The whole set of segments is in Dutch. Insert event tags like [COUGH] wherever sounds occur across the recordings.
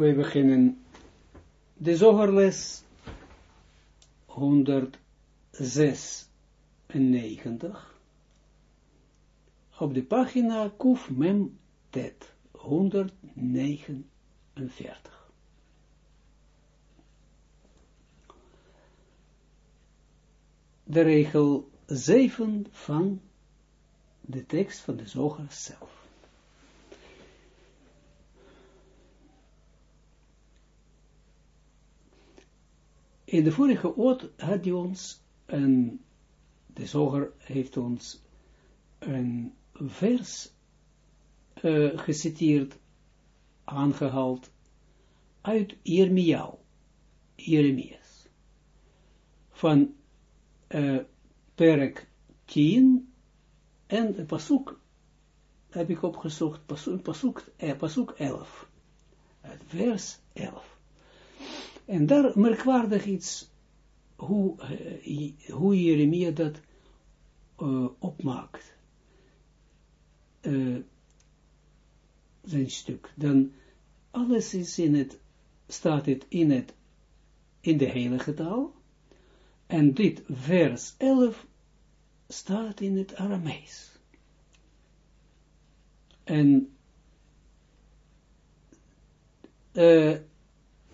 we beginnen de zogerles 196 op de pagina Kuf Mem Tet 149. De regel 7 van de tekst van de zoger zelf. In de vorige oot had hij ons de zoger heeft ons een vers uh, geciteerd, aangehaald uit Jeremiaal, Jeremias, van uh, perk 10 en de pasuk heb ik opgezocht, pasuk, pasuk, eh, pasuk 11, het vers 11. En daar merkwaardig iets, hoe, uh, hoe Jeremia dat uh, opmaakt. Uh, zijn stuk. Dan alles is in het, staat het in het, in de heilige taal. En dit vers 11 staat in het Aramees. En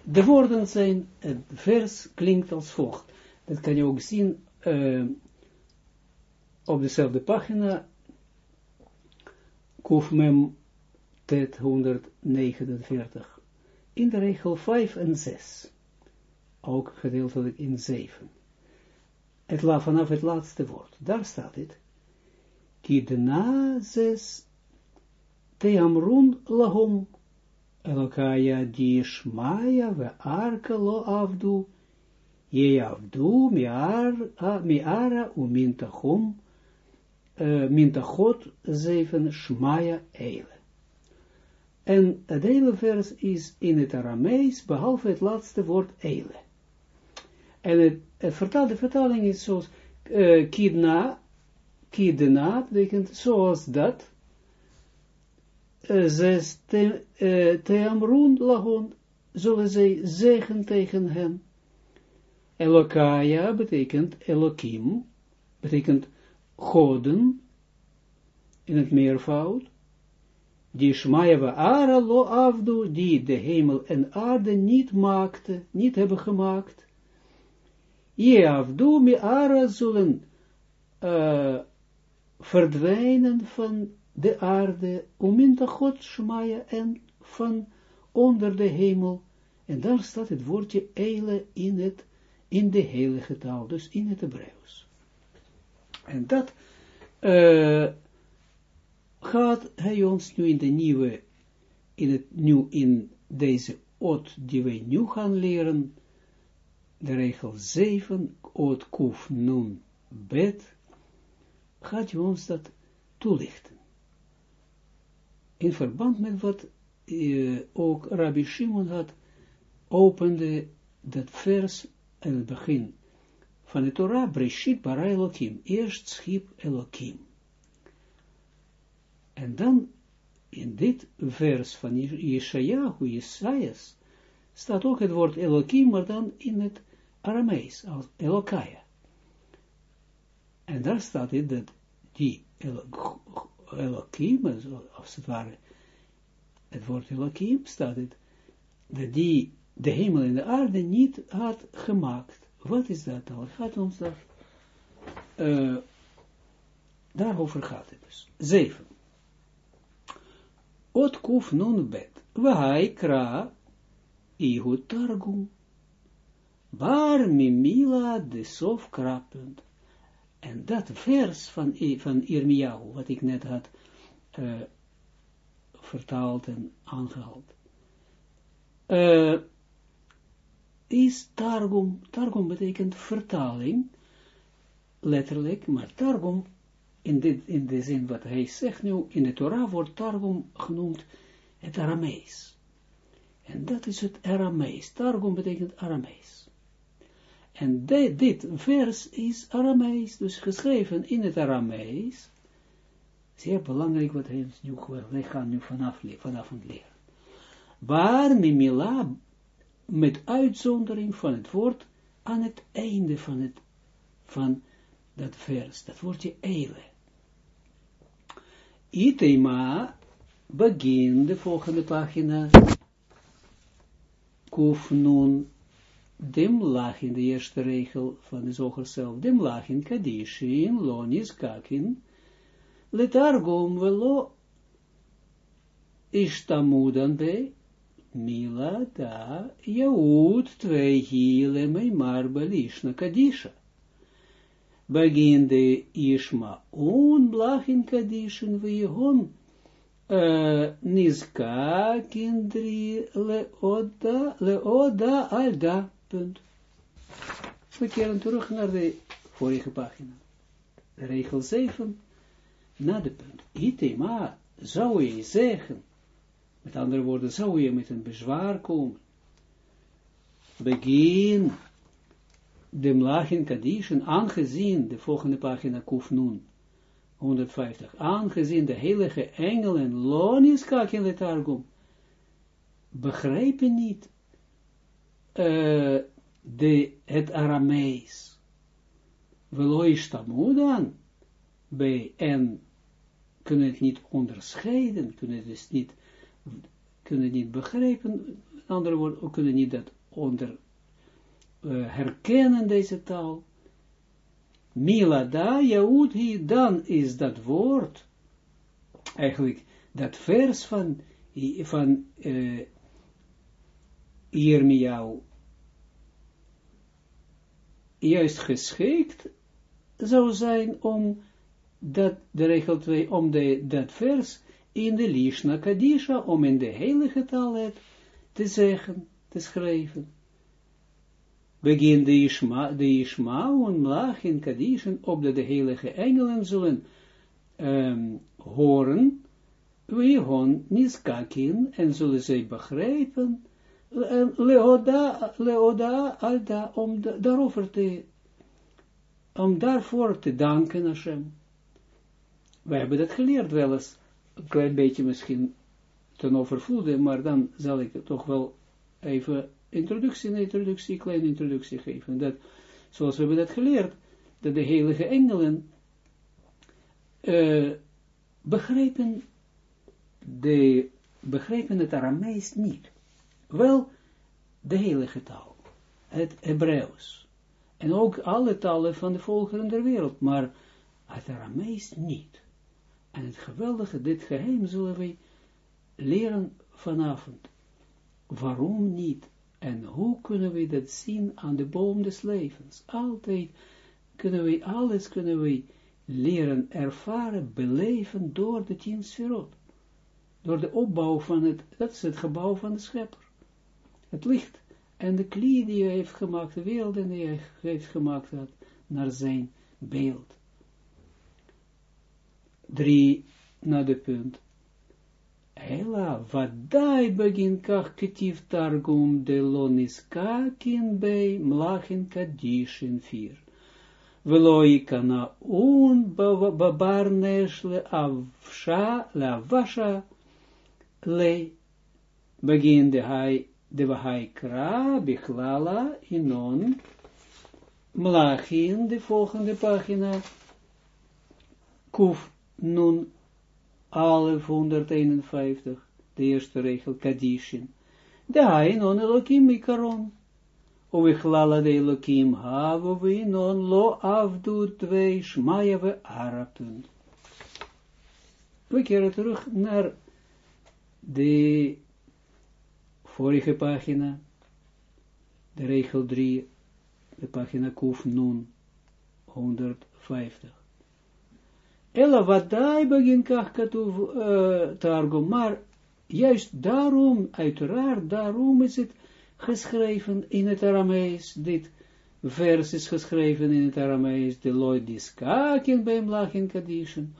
de woorden zijn, het vers klinkt als volgt. Dat kan je ook zien uh, op dezelfde pagina, Kufmem tet 149, in de regel 5 en 6, ook gedeeltelijk in 7. Het la vanaf het laatste woord, daar staat het, Kidna zes teamrun lahom Elokaya di shmaya ve arka lo avdu, je avdu miara u mintachom, mintachot zeven shmaya eile. En het hele vers is in het Aramees, behalve het laatste woord eile. En het, het vertaal, de vertaling is zoals uh, kidna, kidna, betekent zoals dat, zes teamrun lagon, zullen zij zeggen tegen hem. Elokaya betekent Elokim, betekent goden, in het meervoud. Die Shmaya wa Ara lo afdu, die de hemel en aarde niet maakte, niet hebben gemaakt. Je afdu mi Ara zullen uh, verdwijnen van de aarde, uminta God Shmaya en van onder de hemel. En daar staat het woordje eile in, het, in de heilige taal, dus in het Hebreeuws. En dat uh, gaat hij ons nu in de nieuwe, in het nieuw, in deze oot die wij nu gaan leren, de regel 7, oot kuf nun bet, gaat hij ons dat toelichten in verband met wat uh, ook Rabbi Shimon had, opende dat vers in het begin van de Torah, Breshit bara Elohim, eerst schiep Elohim. En dan in dit vers van Yeshayahu, Jesajas, staat ook het woord Elohim, maar dan in het Aramees, als Elokaya. En daar staat het dat die Elohim, als het ware, het woord Elohim staat het, dat die de hemel en de aarde niet had gemaakt. Wat is dat dan? Gaat ons dat, uh, daarover gaat het dus. Zeven. Ot kuf nun bet. Wahai kra ihu targum. Bar mimila de sof krapunt. En dat vers van, van wat ik net had uh, vertaald en aangehaald, uh, is Targum. Targum betekent vertaling, letterlijk, maar Targum, in, dit, in de zin wat hij zegt nu, in de Torah wordt Targum genoemd het Aramees. En dat is het Aramees. Targum betekent Aramees. En dit vers is Aramees, dus geschreven in het Aramees. Zeer belangrijk wat hij nu, wij gaan nu vanaf, vanavond leren. waar mimila met uitzondering van het woord aan het einde van het van dat vers, dat woordje eile. Itema begin de volgende pagina kuf nun dem lach in de eerste regel van de zoger zelf, lach in kadishin, lonis kakin, letargum velo ishtamudan be, mila da jaud twee hiele mei marbe lishna kadisha. Begin de ishma un blach in kadishin vihon uh, niska kindri leoda, leoda alda Punt. We keren terug naar de vorige pagina. Regel 7, na de punt. Itema, zou je zeggen, met andere woorden, zou je met een bezwaar komen. Begin de Mlachin Kadishen, aangezien, de volgende pagina Kufnun, 150, aangezien de heilige engelen, lonis kakin letargum, begrijpen niet uh, de, het Aramees. Velois dan bij en kunnen het niet onderscheiden, kunnen het dus niet, kunnen niet begrijpen, andere woorden, kunnen niet dat onder uh, herkennen, deze taal. Milada, Yahudi, dan is dat woord, eigenlijk dat vers van, van uh, Jeremiao juist geschikt zou zijn om dat, de regel 2, om de, dat vers in de Lishna Kadisha, om in de heilige taal te zeggen, te schrijven. Begin de Ishma, de Ishma en Mlach in Kadisha, opdat de heilige engelen zullen um, horen, wie hon niskakin, en zullen zij begrijpen, leoda, leoda, alda, om daarover te, om daarvoor te danken Hashem. We hebben dat geleerd wel eens, een klein beetje misschien ten overvloede, maar dan zal ik toch wel even introductie, een introductie, kleine introductie geven. Dat, zoals we hebben dat geleerd, dat de heilige engelen uh, begrijpen, de, begrijpen het Aramees niet. Wel de heilige taal, het Hebreeuws. En ook alle talen van de volkeren der wereld, maar het Aramees niet. En het geweldige, dit geheim zullen wij leren vanavond. Waarom niet? En hoe kunnen we dat zien aan de boom des levens? Altijd kunnen we, alles kunnen we leren, ervaren, beleven door de tien sferot. Door de opbouw van het, dat is het gebouw van de schepper het licht en de klie die hij heeft gemaakt, de wereld die hij heeft gemaakt had, naar zijn beeld. Drie, naar de punt. Hela, vadai begin kach ketiv targum de loniskakin bei mlachin kadishin vier. Veloi kana un babarnesh le avsha le avasha le begin de hai de Wahaikra, Bichlala, Inon, Mlachin, de volgende pagina, Kuf, Nun, Alef 151, de eerste regel, Kadishin. De Hainon Elohim Ikaron. Uwichlala de Elohim Havo Inon Lo Avdu Twee Shmaya we Arapunt. We keren terug naar de vorige pagina, de regel 3, de pagina Kuf Nun, 150. Ella vadai begin kach targum, maar juist daarom, uiteraard daarom is het geschreven in het Aramees, dit vers is geschreven in het Aramees, de Lloyd Diskakin bij Mlachin Kadishan,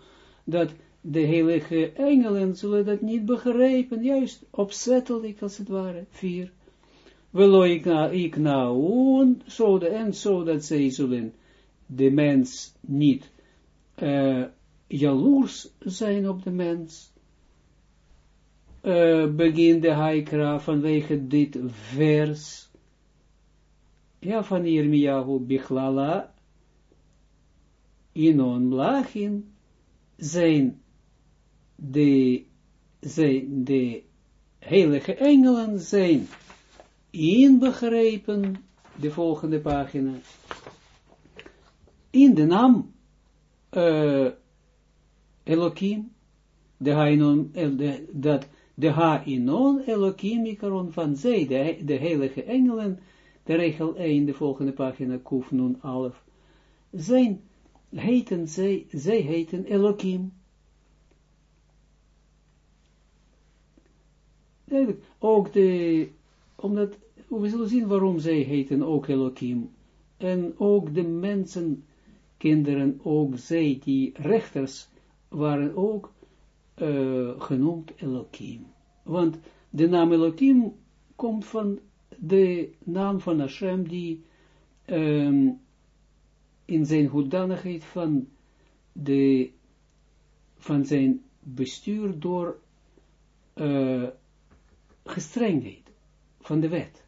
dat de heilige engelen zullen dat niet begrijpen, juist opzettelijk als het ware, vier. Velo ik nou, zo en zo dat zij zullen de mens niet uh, jaloers zijn op de mens, uh, begint de Haikra vanwege dit vers, ja, van Irmiyahu Bichlala, Inon Lachin, zijn de, zijn de heilige engelen zijn inbegrepen, de volgende pagina, in de naam uh, Elohim, de Hainon, de, dat de Ha-inon Elohim Ikaron van zij, de, de heilige engelen, de regel 1, de volgende pagina, Kuf Nun Alef, zijn, heten zij, zij heten Elohim. Ook de, omdat, we zullen zien waarom zij heten ook Elohim. En ook de mensen, kinderen, ook zij, die rechters, waren ook uh, genoemd Elohim. Want de naam Elohim komt van de naam van Hashem die um, in zijn hoedanigheid van de van zijn bestuur door uh, gestrengheid van de wet.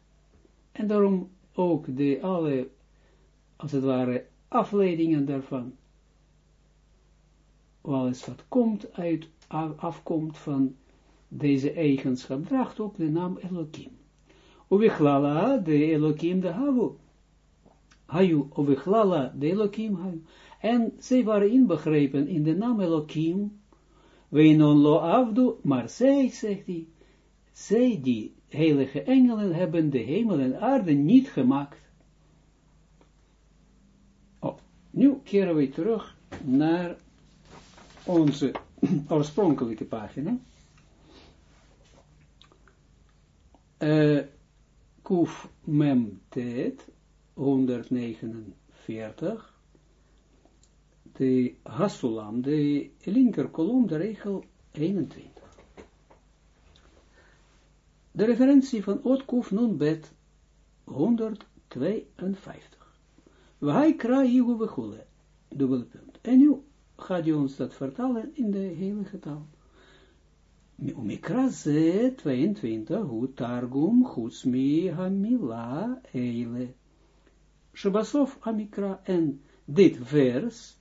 En daarom ook de alle, als het ware, afleidingen daarvan. Alles wat komt uit, afkomt van deze eigenschap, draagt ook de naam Elohim. Uvichlala, de Elohim de Havu. Hayu, Uvichlala, de Elohim. En zij waren inbegrepen in de naam Elohim. Weinon lo avdu, maar zij, zegt hij, zij die heilige engelen hebben de hemel en aarde niet gemaakt. Oh, nu keren we terug naar onze [CLEARS THROAT] oorspronkelijke pagina. Uh, Mem Tet, 149, de Hasulam, de linker kolom, de regel 21. De referentie van Otkuf Nun Bet 152. Wij krijgen we goede, dubbele punt. En nu gaat je ons dat vertalen in de heilige taal. Umikra ze 22, hu targum chutzmi hamila eile. Shabasof amikra en dit vers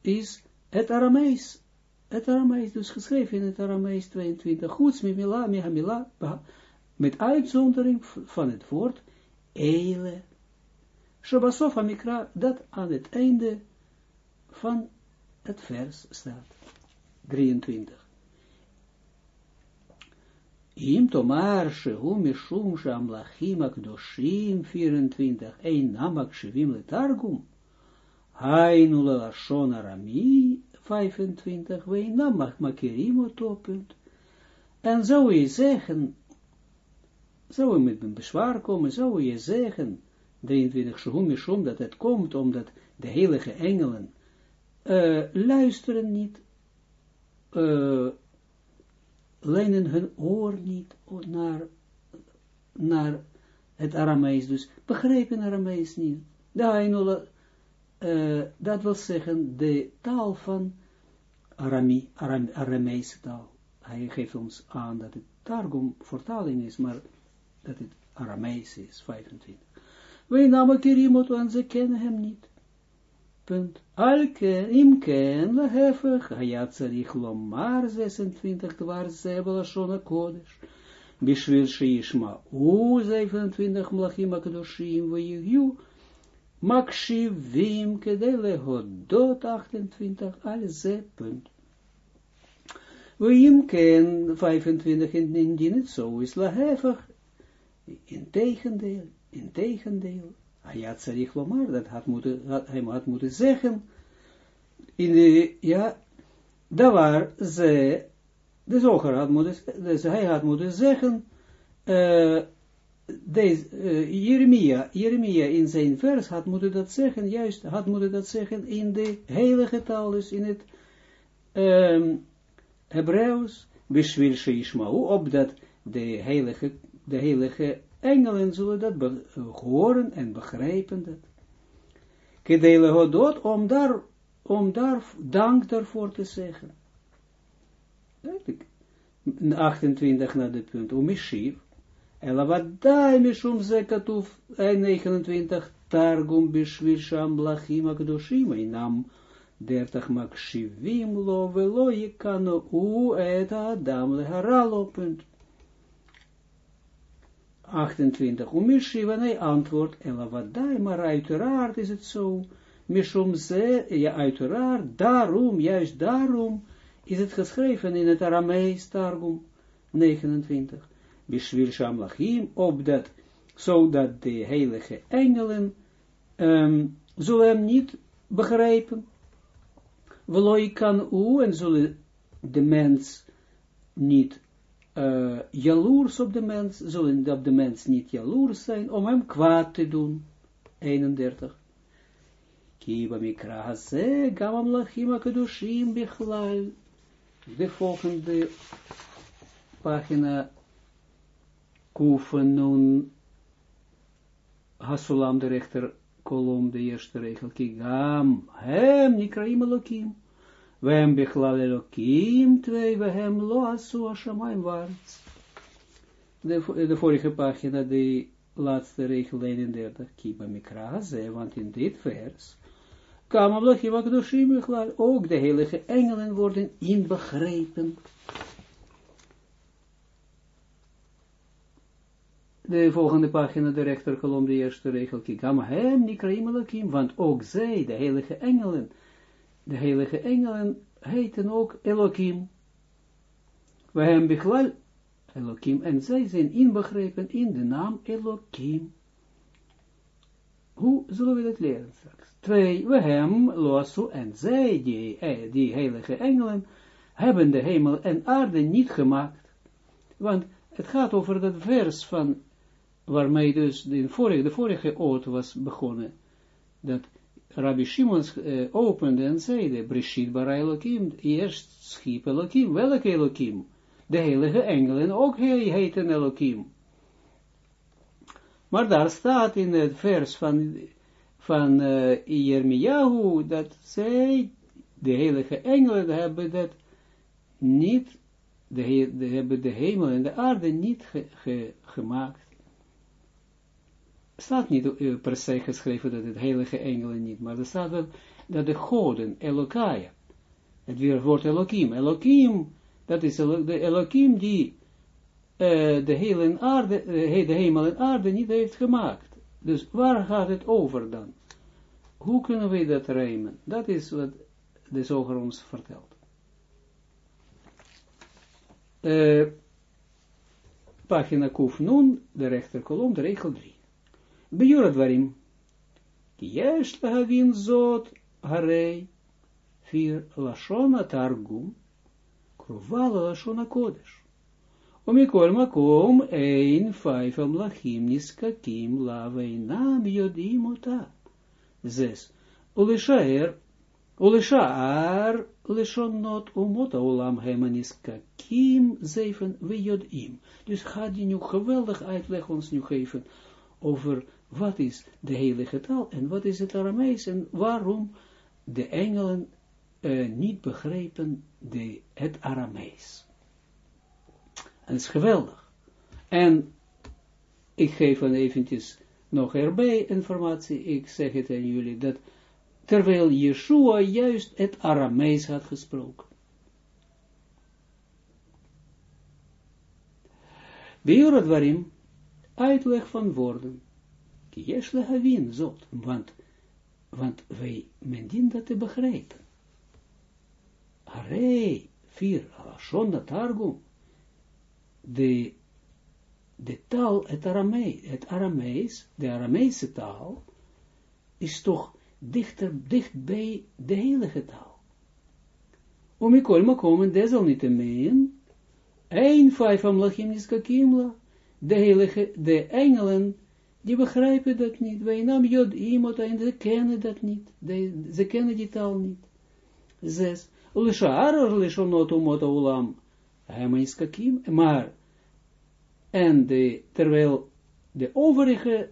is het Aramees. Het Aramees, dus geschreven in het Aramees 22. Chutzmi mila, mi hamila, met uitzondering van het woord eile. Shabasof amikra, dat aan het einde van het vers staat. 23. Im tomar shehu mishum shamlachim akdoshim 24. Ein namak shivim letargum. Hainu lelashon arami 25. Wein namak makirim oto punt. En zou je zeggen zou je met een bezwaar komen, zou je zeggen, 23 Shehum dat het komt omdat de heilige engelen uh, luisteren niet, uh, lenen hun oor niet naar, naar het Aramees, dus begrijpen Aramees niet. Daar uh, dat wil zeggen, de taal van Arami, Aram, Arameese taal. Hij geeft ons aan dat het Targum vertaling is, maar dat het Aramees is, 25. Wij namen Kirimot, en ze kennen hem niet. Punt. Alke, imken, lehefig, hayat zarich lomar, 26, dwar zebel, shona kodesh. Bishvil sheishma, u, 27, mlachim akadoshim, vayigyu, makshivim, kedele hodot, 28, al ze, punt. We imken, 25, indien het zo is, in tegendeel, in tegendeel, hij had zich lomar, dat had moeten, had, hij had moeten zeggen, in de, ja, daar ze, de zoger had moeten, dus hij had moeten zeggen, uh, deze, uh, Jeremia, Jeremia in zijn vers had moeten dat zeggen, juist had moeten dat zeggen in de heilige taal, dus in het um, Hebreeuws, Bishwil Sheishmau, opdat de heilige de heilige engelen zullen dat horen en begrijpen dat. Kedele hodot, om daar, om daar dank daarvoor te zeggen. 28 naar de punt, Umishiv, Ela vadai mishum ze katuf 29 targum bishvil sham lachim akdoshim inam 30 makshivim lo velo yikano u et adam leharalo punt 28 umishiv en hij antwoordt Ela vadai maar uiteraard is het zo. Mishum ze ja uiteraard daarom juist daarom is het geschreven in het Aramees targum 29 Bishvil Shamlachim, opdat, zodat de heilige engelen um, zullen hem niet begrijpen. Veloi kan u, en zullen de mens niet uh, jaloers op de mens, zullen dat de mens niet jaloers zijn, om hem kwaad te doen. 31. Kiba mikra haze, gamam lachim akadushim bichlal. De volgende pagina Kufen nun Hasulam de rechter kolom de eerste regel. Kigam hem nikraim elokim. Wem bechlal elokim twee we hem lo asu ashamayim waarts. De, de vorige pagina, de laatste regel 31. Kiba mikra ze, want in dit vers Kam Ablachim Akdoshim ook de heilige engelen worden inbegrepen. de volgende pagina, de rechterkolom, de eerste regel, kikam hem nikraim want ook zij, de heilige engelen, de heilige engelen heten ook Elohim. We hebben bechlal Elohim, en zij zijn inbegrepen in de naam Elohim. Hoe zullen we dat leren straks? Twee, we hebben losu en zij, die, eh, die heilige engelen, hebben de hemel en aarde niet gemaakt. Want het gaat over dat vers van waarmee dus de vorige, de vorige oot was begonnen, dat Rabbi Shimon uh, opende en zeide, Brishit bara Elohim, eerst schiep Elohim, welke Elohim? De heilige engelen, ook hij heten Elohim. Maar daar staat in het vers van, van uh, dat zij, de heilige engelen, hebben dat niet, de, hebben de hemel en de aarde niet ge, ge, gemaakt staat niet uh, per se geschreven dat het heilige engelen niet, maar er staat dat, dat de goden, Elokaya, het woord Elohim, Elohim, dat is de Elohim die uh, de, hele aarde, uh, de hemel en aarde niet heeft gemaakt. Dus waar gaat het over dan? Hoe kunnen we dat rijmen? Dat is wat de zoger ons vertelt. Pagina Kuf Nun, de rechterkolom, de regel 3. Bejur advarim. Ki yesh lahavin zot harei. Vier lashona targum. Kruvala lashona kodesh. Omikol makom ein vijf amlachim niskakim laveinam yodim ota. Zes. Ulishaer. Ulishaar leshonot umota olam hemaniskakim zeven wejodim. Dus gaat die nu geweldig uitleg ons nu geven over wat is de heilige taal en wat is het Aramees en waarom de engelen uh, niet begrepen de, het Aramees. En is geweldig. En ik geef dan eventjes nog erbij informatie, ik zeg het aan jullie, dat terwijl Yeshua juist het Aramees had gesproken. Bij waarin uitleg van woorden. Lehavin, zot, want, want wij, men dient dat te begrijpen. Harei, vier, shon targum, de, de taal, het Aramees, het Aramees, de Arameese taal, is toch dichter, dicht bij de heilige taal. Om ik kom komen, desalniettemin, een vijf amlachim is kakimla, de heilige, de engelen, die begrijpen dat niet. Wij namen Jod iemand en ze kennen dat niet. De, ze kennen die taal niet. Zes. Lishar lishonot umot ulam. Hemaiskakim. Maar, en de, terwijl de overige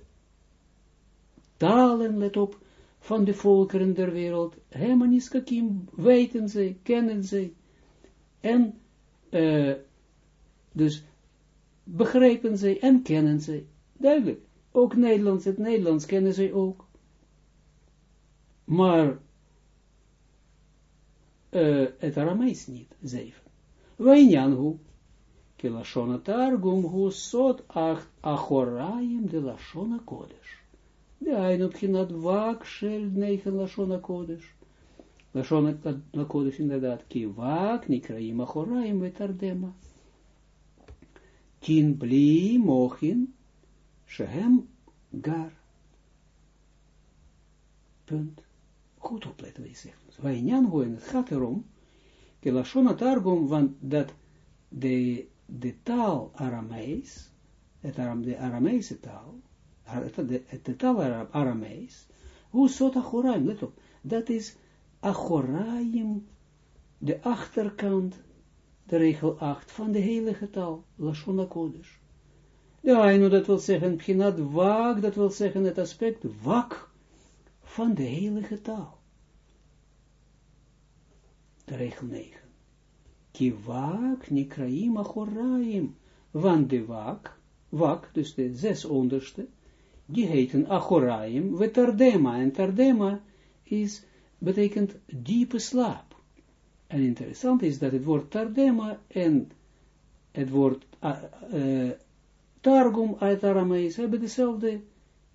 talen, let op, van de volkeren der wereld, Hemaniskakim, weten ze, kennen ze, en uh, Dus begrijpen zij en kennen zij. Duidelijk. Ook Nederlands, het Nederlands kennen zij ook. Maar uh, het Aramees niet, zeven. Wijnjan hoe, ki lashon targum hu sot achoraim de lashon kodesh. De ein op ginat wak shel negen lashon kodesh. Lashon kodesh inderdaad, ki nikraim achoraim vetardema. Tien bli mochin, shehem gar. Punt. Goed opletten wat je zegt. Wij njan het gaat erom, ke lashon targum, want dat de, de taal Aramees, het Aram, de Arameese taal, de, de taal Aramees, hoe sot achoraim, let op, dat is achoraim, de achterkant, de regel 8 van de heilige taal, Lashon Kodesh. En dat wil zeggen, Pchinat wak, dat wil zeggen het aspect wak van de heilige taal. De regel 9. Ki wak nikraim achoraim, want de wak, wak, dus de zes onderste, die heten achoraim, we tardema, en tardema is, betekent diepe slaap. En interessant is dat het woord tardema en het woord uh, targum uit Aramees hebben dezelfde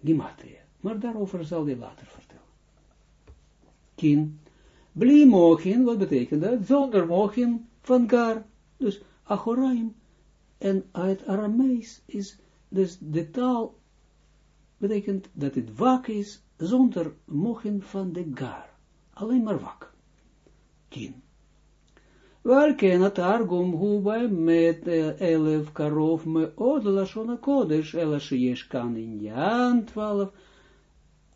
gematria. Maar daarover zal hij later vertellen. Kin. Bli mochin, wat betekent dat? Zonder mochin van gar. Dus achoraim. En uit Aramees is dus de taal betekent dat het wak is zonder mochin van de gar. Alleen maar wak. Kin. Welke na targum met elef karov me od lashon kodesh ela sheyesh kan inyan twaalf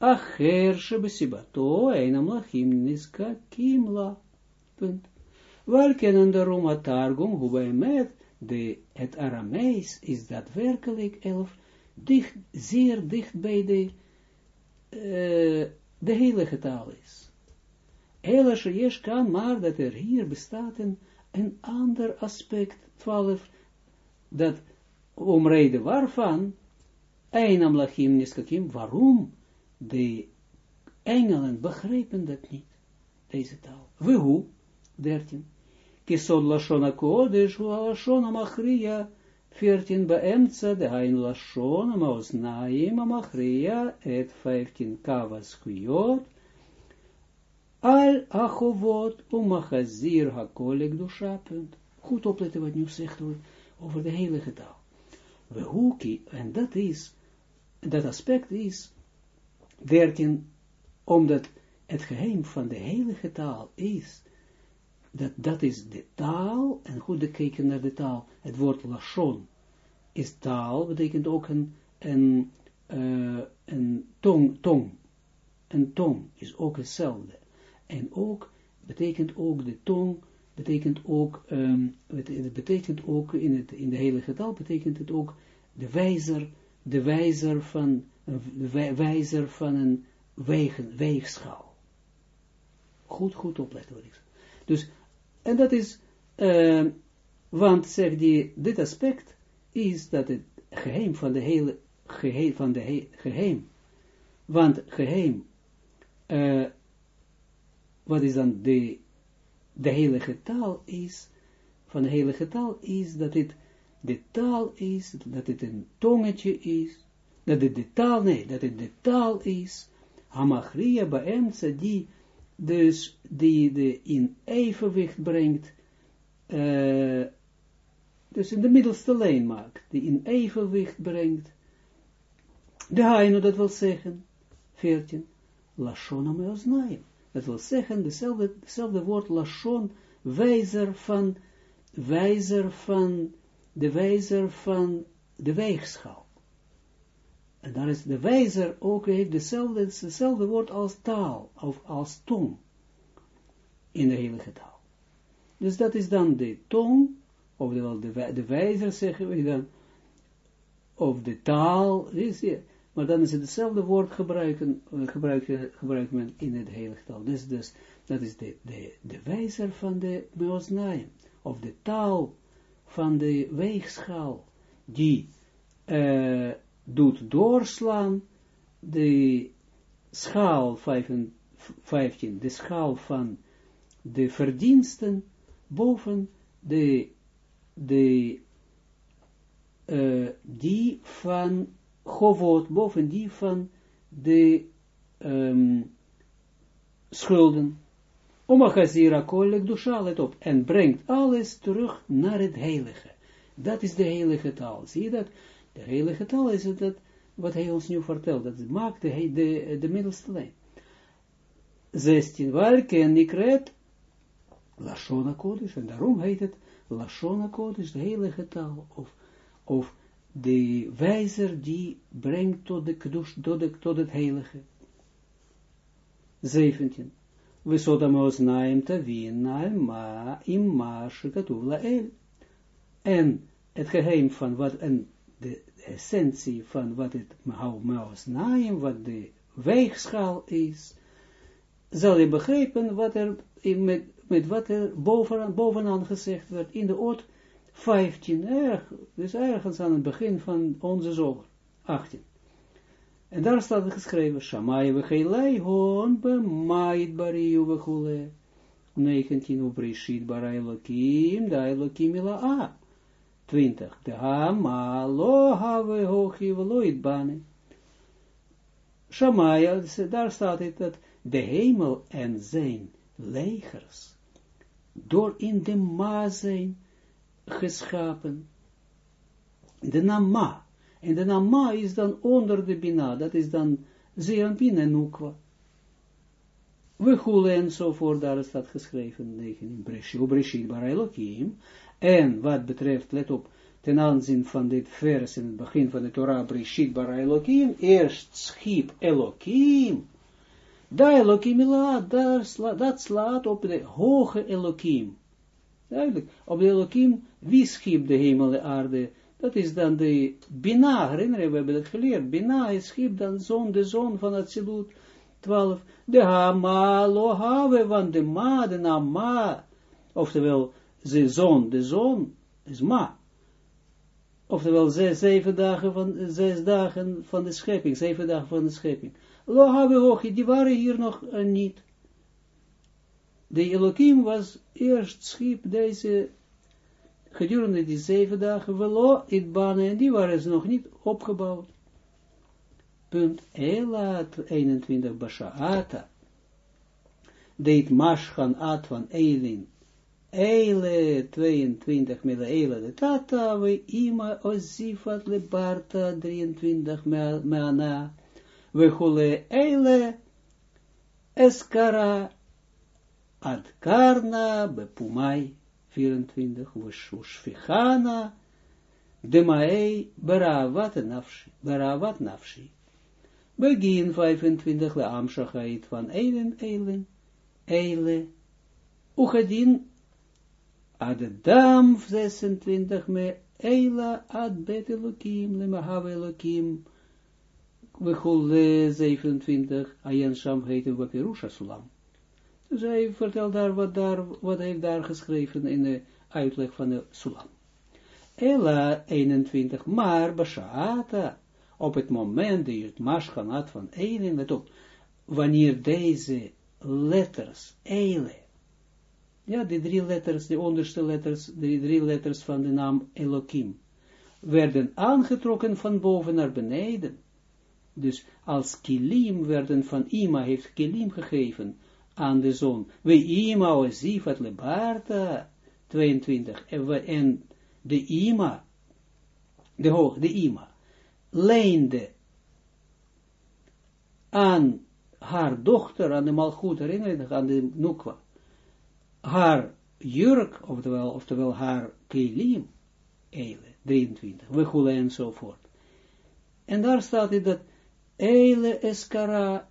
acher shebesibato einam lachim niskakim la. Punt. Welke en daarom targum met de het Aramees is daadwerkelijk elf dicht, zeer dicht bij de uh, de heilige taal is. Hela Sheyesh kan, maar dat er hier bestaat een, een ander aspect, 12, dat omreden waarvan, Einam lachim niskakim, waarom de engelen begrijpen dat niet, deze taal. We hoe, 13, kisod lashon kodesh, lashon amachria, 14, beemtza, de ein lashon amaosnaim amachria, et 15, kavas kuyot, Al achovot umachazir hakolek dusha, punt. Goed opletten wat nu zegt over de heilige taal. We en dat is, dat aspect is, dertien, omdat het geheim van de heilige taal is, dat dat is de taal, en goed kijken naar de taal, het woord lashon, is taal, betekent ook een, een, uh, een tong, tong, een tong is ook hetzelfde. En ook, betekent ook de tong, betekent ook, um, het, betekent ook in, het, in de heilige taal, betekent het ook de wijzer, de wijzer van, de wijzer van een weegschaal. Goed, goed opletten wat ik zeg. Dus, en dat is, uh, want zegt die, dit aspect is dat het geheim van de hele, geheim van de he, geheim, want geheim, uh, wat is dan de, de heilige taal is, van de heilige taal is dat het de taal is, dat het een tongetje is, dat het de taal, nee, dat het de taal is, Hamachria Baemtsa, die dus die de in evenwicht brengt, uh, dus in de middelste lijn maakt, die in evenwicht brengt, de Haino, dat wil zeggen, 14, Lashona Meoznaim. Dat wil zeggen, dezelfde, dezelfde woord lashon, wijzer van, wijzer van, de wijzer van de weegschaal. En daar is de wijzer ook, heeft dezelfde, hetzelfde woord als taal, of als tong, in de heilige taal. Dus dat is dan de tong, of de, de wijzer zeggen we dan, of de taal, is, maar dan is het hetzelfde woord gebruiken, uh, gebruiken, gebruikt men in het heilige taal. Dus, dat is de, de, de wijzer van de Meosnaim, of de taal, van de weegschaal, die uh, doet doorslaan de schaal 15, de schaal van de verdiensten boven de, de uh, die van Govot, boven die van de um, schulden. Omachazira kollek dusha, let op, en brengt alles terug naar het heilige. Dat is de heilige taal. Zie je dat? De heilige taal is het dat, wat hij ons nu vertelt. Dat maakt de, de, de middelste lijn. 16. Welke en nikret Lashona Kodesh. En daarom heet het Lashona Kodesh, de heilige taal. Of, of de wijzer die brengt tot, de kedush, tot, het heilige. 17. We sodamos naim tavin naim ma im ma shikatuv el. En het geheim van wat, en de essentie van wat het maos naim, wat de weegschaal is, zal je begrijpen wat er met, met wat er bovenaan, bovenaan gezegd werd in de oot 15, erg, dus ergens aan het begin van onze zomer, 18. En daar staat geschreven, Shamai we geilai hon be maid bariu we chule. 19, u brishit bara elokim, da elokim ila a. 20, de ha ma lo have hochi we loit bane. Shamai, daar staat het dat de hemel en zijn legers, door in de ma zijn, geschapen. De naam Ma. En de naam Ma is dan onder de Bina. Dat is dan Zeranpin en Nukwa. We goelen enzovoort, daar staat geschreven, 19, Breshit Barailokim. En wat betreft, let op, ten aanzien van dit vers in het begin van de Torah, Breshit Barailokim, eerst schiep Elokim. Da Elokim dat slaat op de hoge Elokim. Duidelijk, op de Elohim, wie schiep de hemel en aarde? Dat is dan de Bina, herinner je, we hebben het geleerd. Bina is schiep dan zon, de zon van het Zilut 12. De Hama Lohave, want de Ma, de naam Ma, oftewel, de zon, de zon is Ma. Oftewel, zes, zeven dagen van, zes dagen van de schepping, zeven dagen van de schepping. Hochi, die waren hier nog uh, niet de Elohim was eerst schiep deze, gedurende die zeven dagen, velo it banen, en die waren ze nog niet opgebouwd. Punt. Ela 21 Bashaata. Deed Maschan at van Eilin. Eile 22 mele Eile de Tata, we ima ozifat le Barta 23 meana. We hule Eile Eskara ad karna bepumai 24, ushfichana demaei beravat nafshi, beravat nafshi. Begin 25, le amshachait van eilen, eilen, eile, uchadin ad dam 26, me eila ad bet elokim, le mahav elokim, we 27, ayen sham heet sulam. Dus hij vertelt daar wat, daar, wat hij heeft daar geschreven in de uitleg van de Sulam. Ella 21, maar Bashaata, op het moment dat je het maschanat van Eilen, let op, wanneer deze letters, Eile, ja, de drie letters, de onderste letters, de drie letters van de naam Elohim, werden aangetrokken van boven naar beneden. Dus als kilim werden van Ima heeft kilim gegeven, aan de zon. We ima o zifat lebarta, 22, en de ima, de hoog, de ima, leende aan haar dochter, aan de malgoed, herinner aan de nukwa, haar jurk, oftewel, oftewel haar kelim, eile, 23, we goelen enzovoort. En daar staat het dat, eile eskara,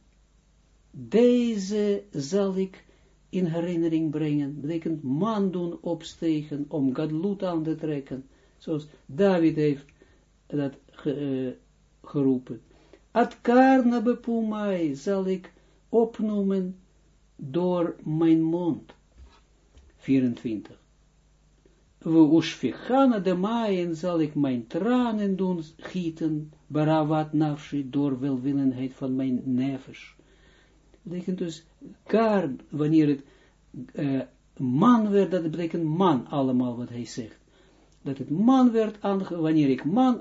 deze zal ik in herinnering brengen, betekent man doen opstegen, om Gadlut aan te trekken, zoals David heeft dat ge, uh, geroepen. Atkarna bepumai zal ik opnoemen door mijn mond. 24. we ushfichana de maaien zal ik mijn tranen doen gieten, baravat nafshi, door welwillendheid van mijn nevers. Betekent dus, kar, wanneer het uh, man werd, dat betekent man allemaal wat hij zegt. Dat het man werd, wanneer ik man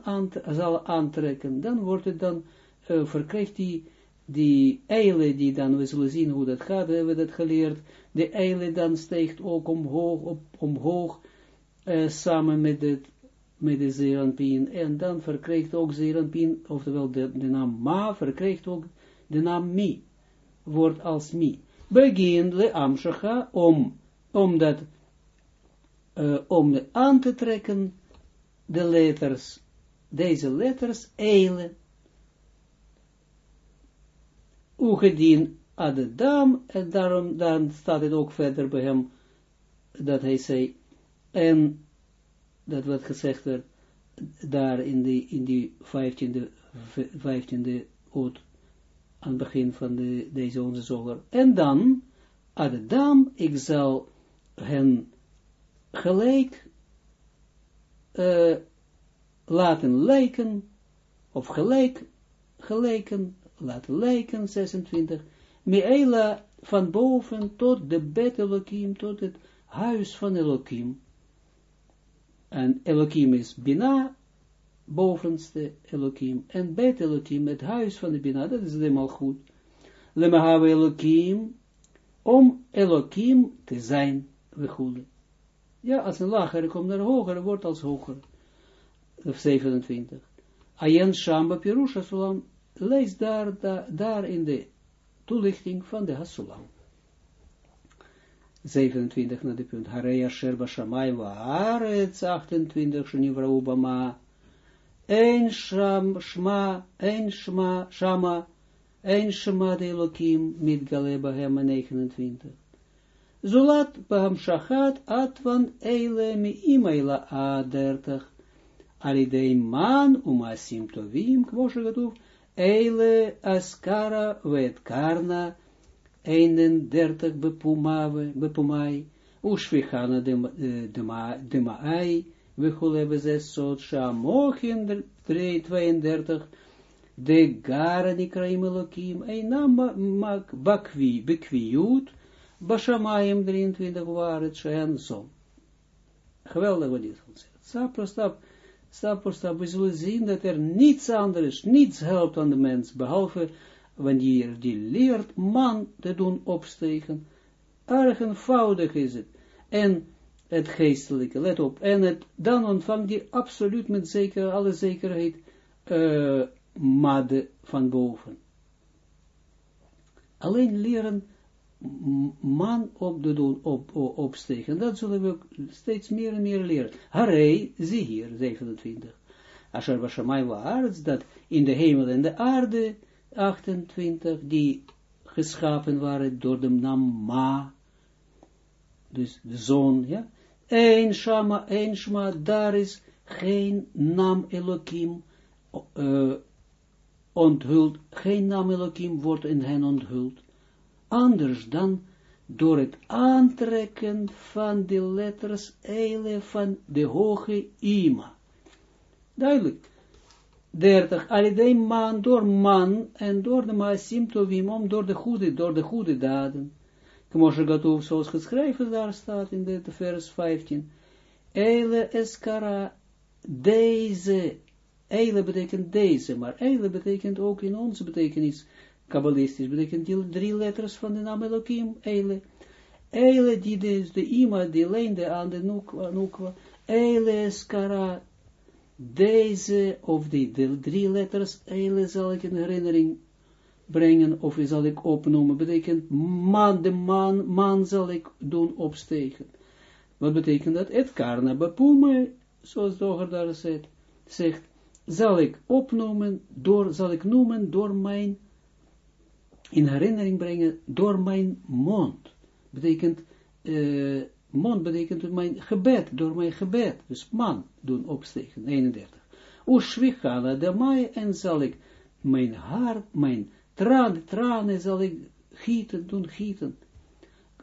zal aantrekken, dan wordt het dan, uh, verkrijgt die, die eile, die dan, we zullen zien hoe dat gaat, hebben we dat geleerd, de eile dan steekt ook omhoog, op, omhoog, uh, samen met, het, met de en dan verkrijgt ook zeeranpien, oftewel de, de naam ma, verkrijgt ook de naam mi, wordt als mi. Begin le amshacha, om, om dat, uh, om aan te trekken, de letters, deze letters, eile, ugedien adedam, en daarom dan staat het ook verder bij hem, dat hij zei, en dat wat gezegd werd, daar in die, in die vijftiende, vijftiende oot, aan het begin van de, deze onze zoger. En dan, adedam, ik zal hen gelijk uh, laten lijken, of gelijk, gelijken, laten lijken, 26, Meela van boven tot de bet Elohim, tot het huis van Elohim. En Elohim is Bina, bovenste Elohim. En bet Elohim, het huis van de Bina, dat is helemaal goed. Lemahave Elohim, om Elohim te zijn, we goede. Ja, als een lagere komt naar hoger, wordt als hoger. Of 27. Ayen Shamba Pirusha Sulam, lees daar, daar, in de toelichting van de Hasulam. 27 naar de punt. Hareya Sherba Shamay Waaretz 28 Shnivra Ubama Ein Sham Shma Ein Shma Shama Ein Shema de Elohim mit Galeba Hema 29 Zulat Baham Shachat Atvan Eile Mi Imaila A30 Alidei Man Umasim Tovim Kmo Shagatuv Eile Askara Vet Karna 31 bepumave, bepumai, ushvichana de maai, vechule bezes sot shamochin 32, de gara nikraim elokim, einam mak bakvi, bekviut, bashamayim 23 waret shen zon. Geweldig wat dit zegt. Stap voor stap, stap voor stap, we zullen zien dat er niets anders, niets helpt aan de mens, behalve wanneer die leert man te doen opstegen, erg eenvoudig is het. En het geestelijke, let op, en het, dan ontvangt die absoluut met zeker, alle zekerheid, uh, van boven. Alleen leren man op te doen, op, op, opstegen, dat zullen we steeds meer en meer leren. Harei, zie hier, 27. Asher Bashamai Waarts, dat in de hemel en de aarde, 28, die geschapen waren door de naam Ma, dus de zon, ja. Eén Shama, één Shma, daar is geen naam Elohim uh, onthuld, geen naam Elohim wordt in hen onthuld, anders dan door het aantrekken van de letters Eile van de hoge Ima. Duidelijk. 30, alidei man, door man, en door de maasim tovim, om door de goede, door de goede daden. Kmoshe Gatov, zoals geschreven daar staat in de vers 15. Eile eskara, deze, eile betekent deze, maar eile betekent ook in onze betekenis, kabbalistisch, betekent die drie letters van de naam Elohim, eile. Eile, die dus de ima, die leende aan de nukwa, eile eskara, deze, of die de drie letters, eile zal ik in herinnering brengen, of zal ik opnoemen, betekent man, de man, man zal ik doen opstegen. Wat betekent dat? Het karna bepume, zoals Doger daar zegt, zegt, zal ik opnoemen, door, zal ik noemen door mijn, in herinnering brengen, door mijn mond. Betekent, uh, mond betekent mijn gebed, door mijn gebed. Dus man doen opstegen, 31. Ushvichana de mij en zal ik mijn hart, mijn tranen, tranen zal ik gieten, doen gieten.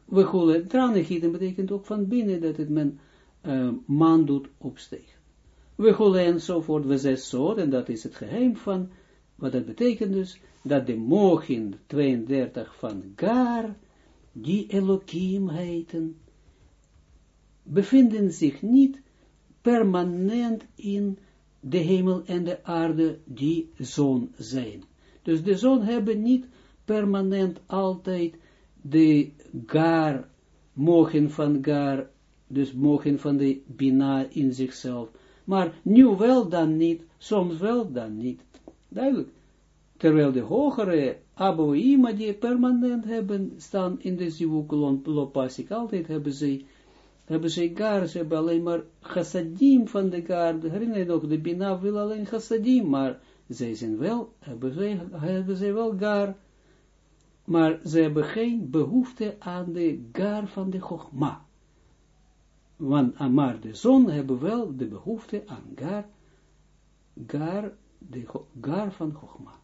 We goelen, tranen gieten betekent ook van binnen dat het men uh, doet opstegen. We gaan enzovoort, we zijn zo, en dat is het geheim van, wat dat betekent dus, dat de mogen 32 van Gar, die Elohim heten, bevinden zich niet permanent in de hemel en de aarde die zon zijn. Dus de zon hebben niet permanent altijd de gar, mogen van gar, dus mogen van de bina in zichzelf. Maar nu wel dan niet, soms wel dan niet. Duidelijk. Terwijl de hogere Aboima die permanent hebben, staan in de Zivukulon Lopasik, altijd hebben ze, hebben ze gar, ze hebben alleen maar chassadim van de gar, herinner je nog, de Bina wil alleen chassadim, maar zij zijn wel, hebben ze, hebben wel gar, maar ze hebben geen behoefte aan de gar van de Chogma. Want, maar de zon hebben wel de behoefte aan gar, gar, de gar van Chogma.